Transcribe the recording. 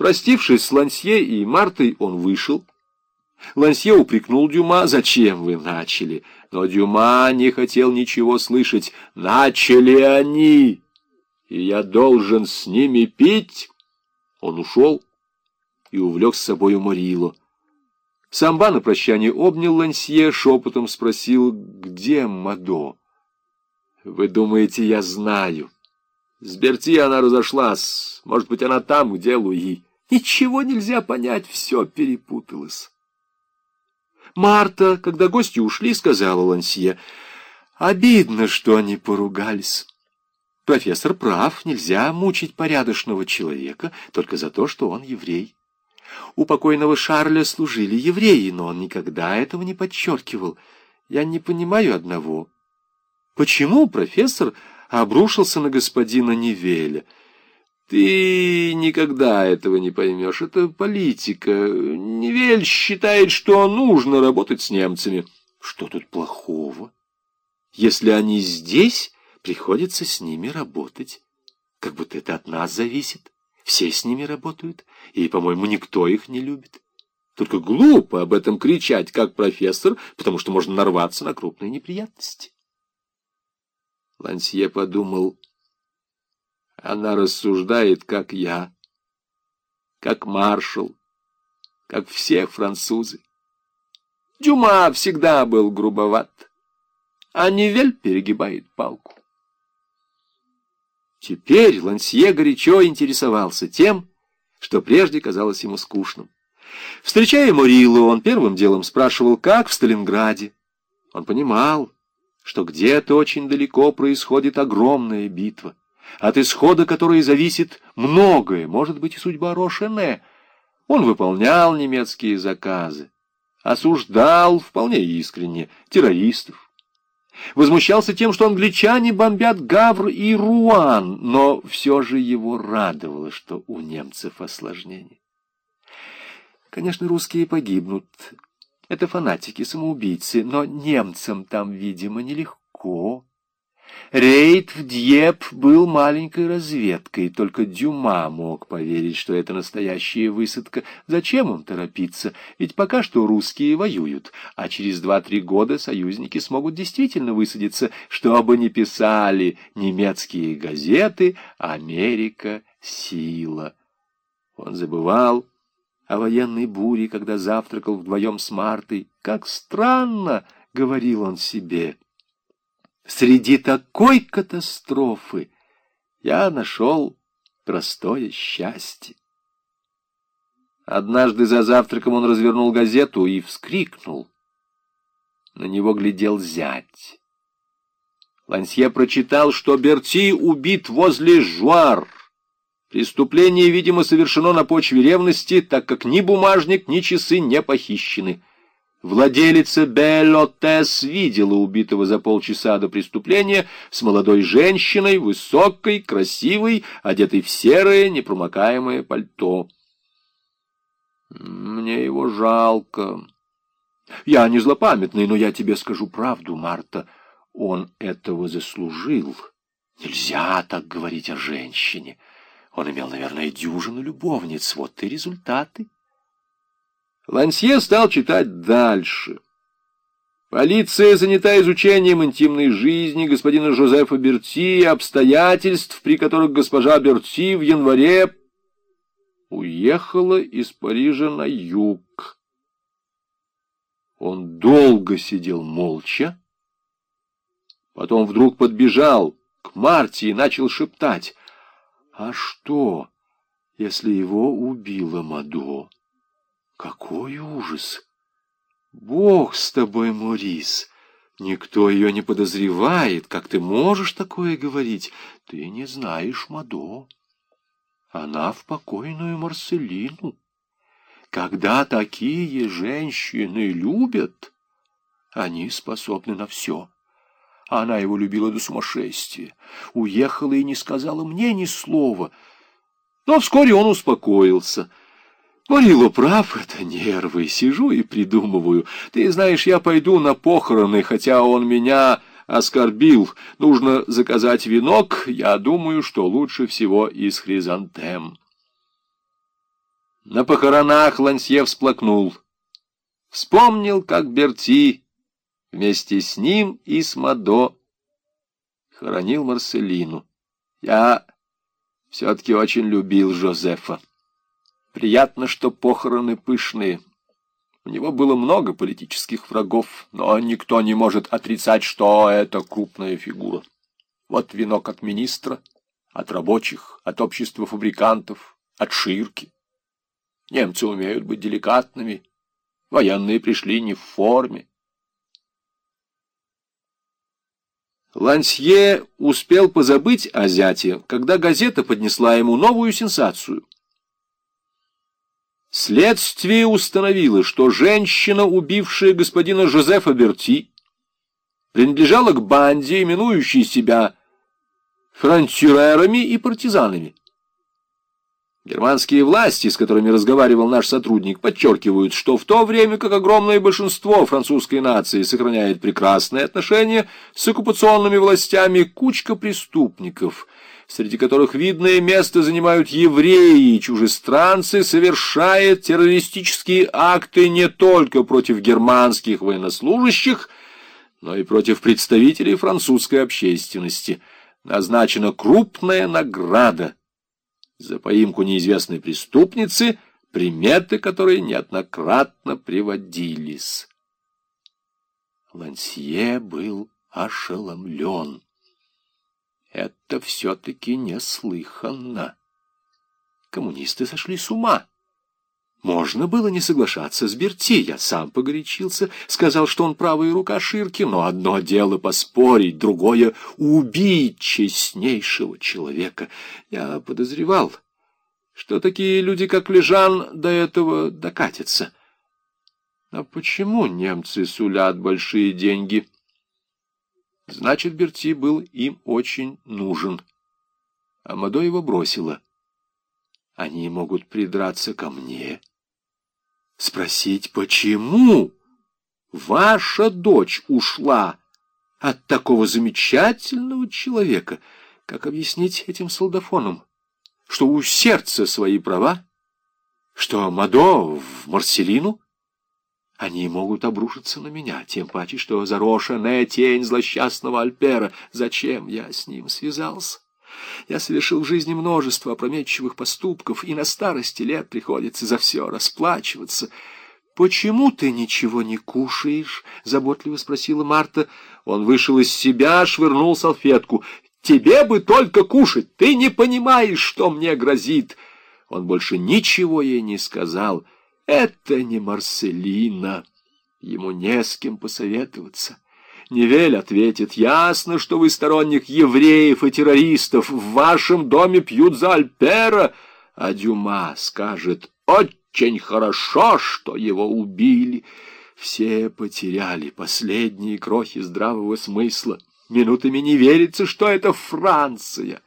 Простившись с Лансье и Мартой, он вышел. Лансье упрекнул Дюма, зачем вы начали? Но Дюма не хотел ничего слышать. Начали они, и я должен с ними пить. Он ушел и увлек с собою Морило. Самба на прощание обнял Лансье, шепотом спросил, где Мадо? Вы думаете, я знаю? С Берти она разошлась. Может быть, она там, где Луи. Ничего нельзя понять, все перепуталось. Марта, когда гости ушли, сказала Лансье, обидно, что они поругались. Профессор прав, нельзя мучить порядочного человека только за то, что он еврей. У покойного Шарля служили евреи, но он никогда этого не подчеркивал. Я не понимаю одного. Почему профессор обрушился на господина Невеля? Ты никогда этого не поймешь. Это политика. Невель считает, что нужно работать с немцами. Что тут плохого? Если они здесь, приходится с ними работать. Как будто это от нас зависит. Все с ними работают, и, по-моему, никто их не любит. Только глупо об этом кричать, как профессор, потому что можно нарваться на крупные неприятности. Лансье подумал, она рассуждает, как я, как маршал, как все французы. Дюма всегда был грубоват, а Невель перегибает палку. Теперь Лансье горячо интересовался тем, что прежде казалось ему скучным. Встречая Морилу, он первым делом спрашивал, как в Сталинграде. Он понимал, что где-то очень далеко происходит огромная битва, от исхода которой зависит многое, может быть и судьба Рошене. Он выполнял немецкие заказы, осуждал вполне искренне террористов, возмущался тем, что англичане бомбят Гавр и Руан, но все же его радовало, что у немцев осложнение. Конечно, русские погибнут. Это фанатики, самоубийцы, но немцам там, видимо, нелегко. Рейд в Дьеп был маленькой разведкой, только Дюма мог поверить, что это настоящая высадка. Зачем им торопиться? Ведь пока что русские воюют, а через два-три года союзники смогут действительно высадиться, чтобы не писали немецкие газеты «Америка — сила». Он забывал о военной буре, когда завтракал вдвоем с Мартой. «Как странно!» — говорил он себе — Среди такой катастрофы я нашел простое счастье. Однажды за завтраком он развернул газету и вскрикнул. На него глядел зять. Лансье прочитал, что Берти убит возле Жуар. Преступление, видимо, совершено на почве ревности, так как ни бумажник, ни часы не похищены. Владелица Беллотес видела убитого за полчаса до преступления с молодой женщиной, высокой, красивой, одетой в серое непромокаемое пальто. Мне его жалко. Я не злопамятный, но я тебе скажу правду, Марта. Он этого заслужил. Нельзя так говорить о женщине. Он имел, наверное, дюжину любовниц. Вот и результаты. Лансье стал читать дальше. Полиция занята изучением интимной жизни господина Жозефа Берти и обстоятельств, при которых госпожа Берти в январе уехала из Парижа на юг. Он долго сидел молча, потом вдруг подбежал к Марте и начал шептать. «А что, если его убила Мадо?» Какой ужас! Бог с тобой, Морис! Никто ее не подозревает. Как ты можешь такое говорить? Ты не знаешь Мадо. Она в покойную Марселину. Когда такие женщины любят, они способны на все. Она его любила до сумасшествия, уехала и не сказала мне ни слова. Но вскоре он успокоился — Варило прав, это нервы. Сижу и придумываю. Ты знаешь, я пойду на похороны, хотя он меня оскорбил. Нужно заказать венок. Я думаю, что лучше всего из хризантем. На похоронах Лансье всплакнул. Вспомнил, как Берти вместе с ним и с Мадо хоронил Марселину. Я все-таки очень любил Жозефа. Приятно, что похороны пышные. У него было много политических врагов, но никто не может отрицать, что это крупная фигура. Вот венок от министра, от рабочих, от общества фабрикантов, от ширки. Немцы умеют быть деликатными. Военные пришли не в форме. Лансье успел позабыть о зяте, когда газета поднесла ему новую сенсацию. Следствие установило, что женщина, убившая господина Жозефа Берти, принадлежала к банде, именующей себя фронтюрерами и партизанами. Германские власти, с которыми разговаривал наш сотрудник, подчеркивают, что в то время как огромное большинство французской нации сохраняет прекрасные отношения с оккупационными властями, кучка преступников, среди которых видное место занимают евреи и чужестранцы, совершает террористические акты не только против германских военнослужащих, но и против представителей французской общественности. Назначена крупная награда – за поимку неизвестной преступницы, приметы которой неоднократно приводились. Лансье был ошеломлен. Это все-таки неслыханно. Коммунисты сошли с ума. Можно было не соглашаться с Берти. Я сам погорячился, сказал, что он правая рука Ширки, но одно дело поспорить, другое — убить честнейшего человека. Я подозревал, что такие люди, как Лежан, до этого докатятся. А почему немцы сулят большие деньги? Значит, Берти был им очень нужен. А Мадо его бросила. Они могут придраться ко мне спросить, почему ваша дочь ушла от такого замечательного человека, как объяснить этим солдафонам, что у сердца свои права, что Мадо в Марселину, они могут обрушиться на меня, тем паче, что зарошенная тень злосчастного Альпера. Зачем я с ним связался? Я совершил в жизни множество опрометчивых поступков, и на старости лет приходится за все расплачиваться. «Почему ты ничего не кушаешь?» — заботливо спросила Марта. Он вышел из себя, швырнул салфетку. «Тебе бы только кушать! Ты не понимаешь, что мне грозит!» Он больше ничего ей не сказал. «Это не Марселина. Ему не с кем посоветоваться». Невель ответит, ясно, что вы сторонник евреев и террористов, в вашем доме пьют за Альпера, а Дюма скажет, очень хорошо, что его убили. Все потеряли последние крохи здравого смысла. Минутами не верится, что это Франция.